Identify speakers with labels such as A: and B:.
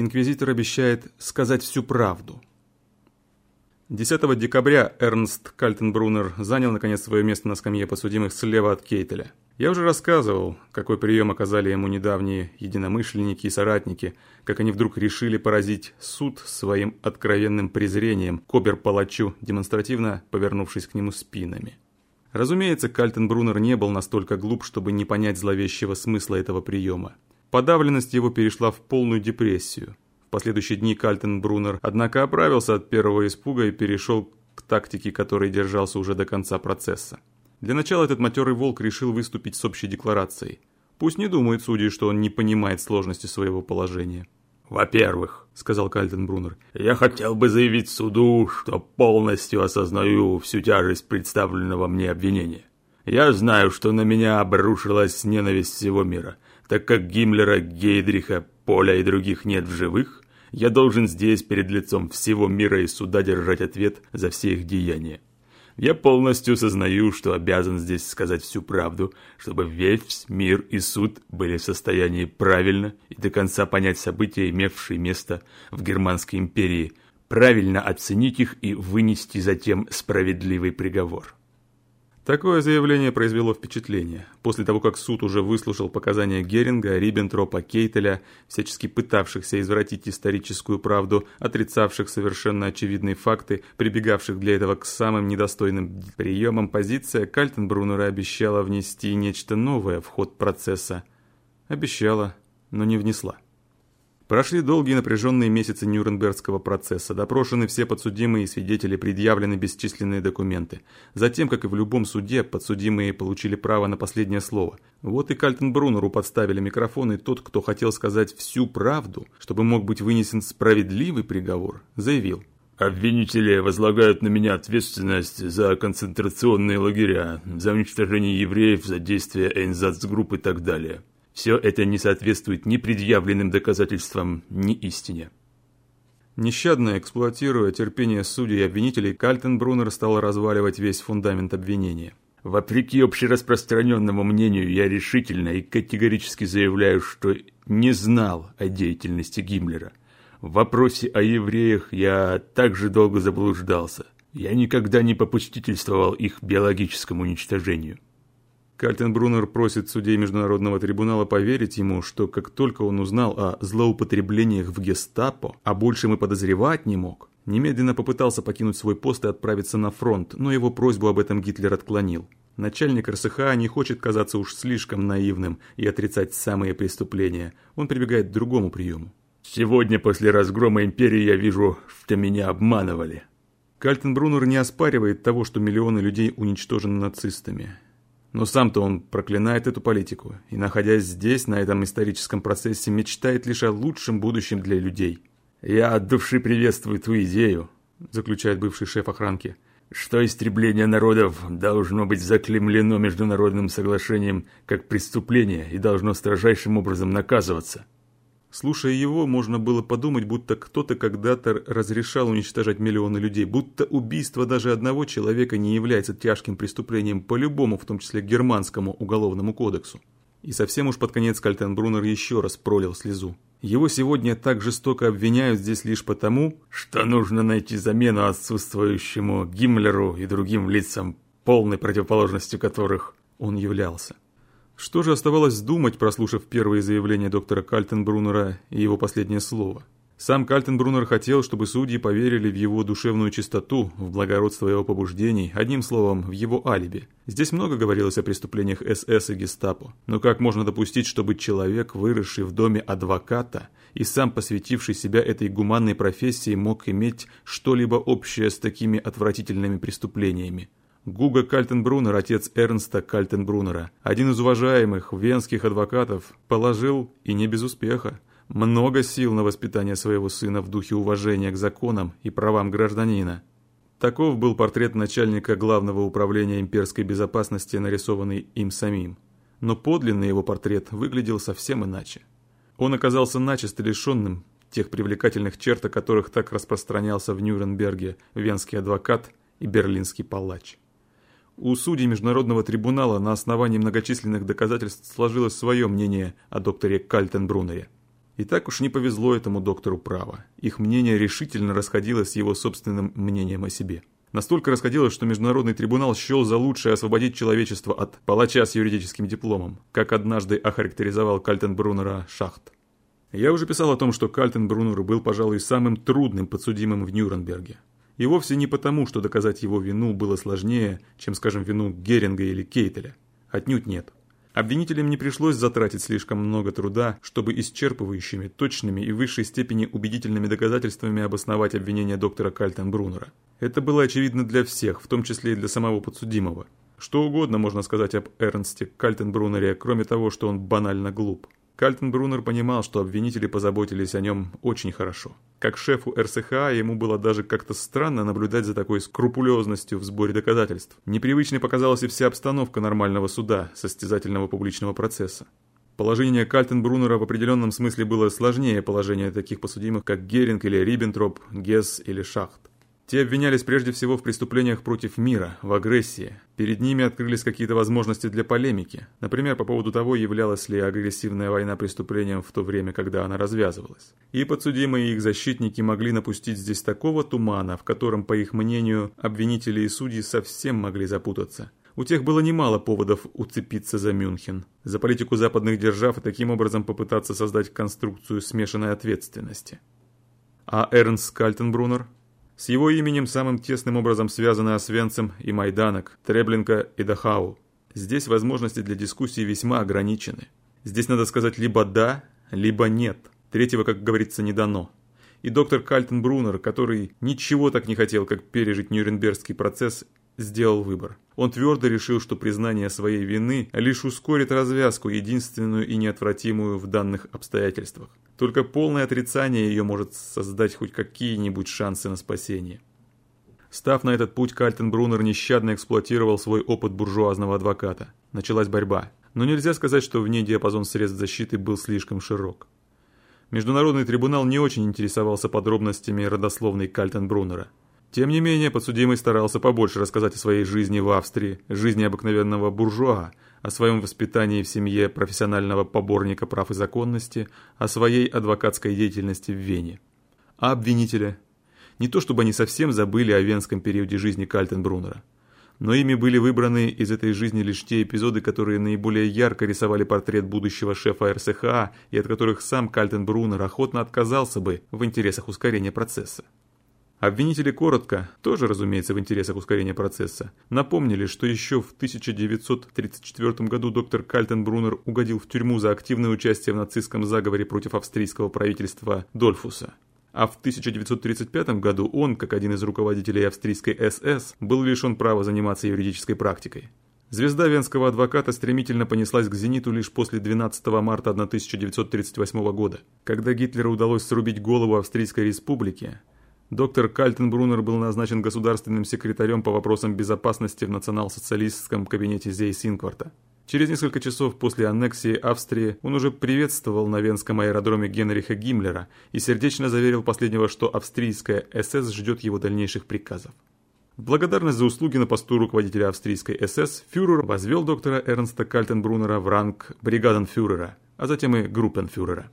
A: Инквизитор обещает сказать всю правду. 10 декабря Эрнст Кальтенбруннер занял наконец свое место на скамье подсудимых слева от Кейтеля. Я уже рассказывал, какой прием оказали ему недавние единомышленники и соратники, как они вдруг решили поразить суд своим откровенным презрением к обер-палачу, демонстративно повернувшись к нему спинами. Разумеется, Кальтенбруннер не был настолько глуп, чтобы не понять зловещего смысла этого приема. Подавленность его перешла в полную депрессию. В последующие дни Кальтенбруннер, однако, оправился от первого испуга и перешел к тактике, которой держался уже до конца процесса. Для начала этот матерый волк решил выступить с общей декларацией. Пусть не думают судьи, что он не понимает сложности своего положения.
B: «Во-первых», — сказал Кальтенбруннер, — «я хотел бы заявить суду, что полностью осознаю всю тяжесть представленного мне обвинения. Я знаю, что на меня обрушилась ненависть всего мира, так как Гиммлера, Гейдриха, Поля и других нет в живых, я должен здесь перед лицом всего мира и суда держать ответ за все их деяния. Я полностью сознаю, что обязан здесь сказать всю правду, чтобы весь мир и суд были в состоянии правильно и до конца понять события, имевшие место в Германской империи, правильно оценить их и вынести затем справедливый приговор.
A: Такое заявление произвело впечатление. После того, как суд уже выслушал показания Геринга, Риббентропа, Кейтеля, всячески пытавшихся извратить историческую правду, отрицавших совершенно очевидные факты, прибегавших для этого к самым недостойным приемам, позиция Кальтенбруннера обещала внести нечто новое в ход процесса. Обещала, но не внесла. Прошли долгие напряженные месяцы Нюрнбергского процесса, допрошены все подсудимые и свидетели, предъявлены бесчисленные документы. Затем, как и в любом суде, подсудимые получили право на последнее слово. Вот и Кальтенбруннеру подставили микрофон, и тот, кто хотел сказать всю правду, чтобы мог быть вынесен справедливый приговор, заявил.
B: Обвинители возлагают на меня ответственность за концентрационные лагеря, за уничтожение евреев, за действия Эйнзацгрупп и так далее. Все это не соответствует ни предъявленным доказательствам, ни истине.
A: Нещадно эксплуатируя терпение судей и обвинителей, Кальтенбруннер стал разваливать весь фундамент обвинения.
B: Вопреки общераспространенному мнению, я решительно и категорически заявляю, что не знал о деятельности Гиммлера. В вопросе о евреях я также долго заблуждался. Я никогда не попустительствовал их биологическому уничтожению.
A: Кальтенбруннер просит судей Международного трибунала поверить ему, что как только он узнал о злоупотреблениях в гестапо, а большем и подозревать не мог, немедленно попытался покинуть свой пост и отправиться на фронт, но его просьбу об этом Гитлер отклонил. Начальник РСХА не хочет казаться уж слишком наивным и отрицать самые преступления. Он прибегает к другому приему.
B: «Сегодня после разгрома империи я вижу, что меня обманывали».
A: Кальтенбруннер не оспаривает того, что миллионы людей уничтожены нацистами. Но сам-то он проклинает эту политику и, находясь здесь, на этом историческом процессе, мечтает лишь о лучшем будущем для людей.
B: «Я от души приветствую ту идею», –
A: заключает бывший шеф охранки,
B: «что истребление народов должно быть заклемлено международным соглашением как преступление и должно строжайшим образом наказываться».
A: Слушая его, можно было подумать, будто кто-то когда-то разрешал уничтожать миллионы людей, будто убийство даже одного человека не является тяжким преступлением по любому, в том числе германскому уголовному кодексу. И совсем уж под конец Кальтенбруннер еще раз пролил слезу. Его сегодня так жестоко обвиняют здесь лишь потому,
B: что нужно найти замену отсутствующему Гиммлеру и другим лицам, полной противоположностью которых он являлся.
A: Что же оставалось думать, прослушав первые заявления доктора Кальтенбруннера и его последнее слово? Сам Кальтенбруннер хотел, чтобы судьи поверили в его душевную чистоту, в благородство его побуждений, одним словом, в его алиби. Здесь много говорилось о преступлениях СС и гестапо, но как можно допустить, чтобы человек, выросший в доме адвоката и сам посвятивший себя этой гуманной профессии, мог иметь что-либо общее с такими отвратительными преступлениями? Гуга Кальтенбруннер, отец Эрнста Кальтенбруннера, один из уважаемых венских адвокатов, положил, и не без успеха, много сил на воспитание своего сына в духе уважения к законам и правам гражданина. Таков был портрет начальника Главного управления имперской безопасности, нарисованный им самим. Но подлинный его портрет выглядел совсем иначе. Он оказался начисто лишенным тех привлекательных черт, о которых так распространялся в Нюрнберге венский адвокат и берлинский палач. У судей Международного трибунала на основании многочисленных доказательств сложилось свое мнение о докторе Кальтенбруннере. И так уж не повезло этому доктору право. Их мнение решительно расходилось с его собственным мнением о себе. Настолько расходилось, что Международный трибунал счел за лучшее освободить человечество от палача с юридическим дипломом, как однажды охарактеризовал Кальтенбруннера Шахт. Я уже писал о том, что Кальтенбруннер был, пожалуй, самым трудным подсудимым в Нюрнберге. И вовсе не потому, что доказать его вину было сложнее, чем, скажем, вину Геринга или Кейтеля. Отнюдь нет. Обвинителям не пришлось затратить слишком много труда, чтобы исчерпывающими, точными и в высшей степени убедительными доказательствами обосновать обвинение доктора Кальтенбруннера. Это было очевидно для всех, в том числе и для самого подсудимого. Что угодно можно сказать об Эрнсте Кальтенбруннере, кроме того, что он банально глуп. Кальтенбруннер понимал, что обвинители позаботились о нем очень хорошо. Как шефу РСХА ему было даже как-то странно наблюдать за такой скрупулезностью в сборе доказательств. Непривычной показалась и вся обстановка нормального суда, состязательного публичного процесса. Положение Кальтенбруннера в определенном смысле было сложнее положения таких посудимых, как Геринг или Риббентроп, Гесс или Шахт. Те обвинялись прежде всего в преступлениях против мира, в агрессии. Перед ними открылись какие-то возможности для полемики. Например, по поводу того, являлась ли агрессивная война преступлением в то время, когда она развязывалась. И подсудимые и их защитники могли напустить здесь такого тумана, в котором, по их мнению, обвинители и судьи совсем могли запутаться. У тех было немало поводов уцепиться за Мюнхен, за политику западных держав и таким образом попытаться создать конструкцию смешанной ответственности. А Эрнст Кальтенбруннер – с его именем самым тесным образом связаны Освенцим и Майданок, Треблинка и Дахау. Здесь возможности для дискуссии весьма ограничены. Здесь надо сказать либо «да», либо «нет». Третьего, как говорится, не дано. И доктор Кальтенбрунер, который ничего так не хотел, как пережить Нюрнбергский процесс, сделал выбор. Он твердо решил, что признание своей вины лишь ускорит развязку, единственную и неотвратимую в данных обстоятельствах. Только полное отрицание ее может создать хоть какие-нибудь шансы на спасение. Став на этот путь, Кальтенбруннер нещадно эксплуатировал свой опыт буржуазного адвоката. Началась борьба. Но нельзя сказать, что в ней диапазон средств защиты был слишком широк. Международный трибунал не очень интересовался подробностями родословной Кальтенбруннера. Тем не менее, подсудимый старался побольше рассказать о своей жизни в Австрии, жизни обыкновенного буржуа, о своем воспитании в семье профессионального поборника прав и законности, о своей адвокатской деятельности в Вене. А обвинители? Не то чтобы они совсем забыли о венском периоде жизни Кальтенбруннера, но ими были выбраны из этой жизни лишь те эпизоды, которые наиболее ярко рисовали портрет будущего шефа РСХА и от которых сам Кальтенбруннер охотно отказался бы в интересах ускорения процесса. Обвинители коротко, тоже, разумеется, в интересах ускорения процесса, напомнили, что еще в 1934 году доктор Кальтенбруннер угодил в тюрьму за активное участие в нацистском заговоре против австрийского правительства Дольфуса. А в 1935 году он, как один из руководителей австрийской СС, был лишен права заниматься юридической практикой. Звезда венского адвоката стремительно понеслась к зениту лишь после 12 марта 1938 года, когда Гитлеру удалось срубить голову Австрийской республики, Доктор Кальтенбруннер был назначен государственным секретарем по вопросам безопасности в национал-социалистском кабинете Зейсинкварта. Через несколько часов после аннексии Австрии он уже приветствовал на венском аэродроме Генриха Гиммлера и сердечно заверил последнего, что австрийская СС ждет его дальнейших приказов. В благодарность за услуги на посту руководителя австрийской СС фюрер возвел доктора Эрнста Кальтенбруннера в ранг бригаденфюрера, а затем и группенфюрера.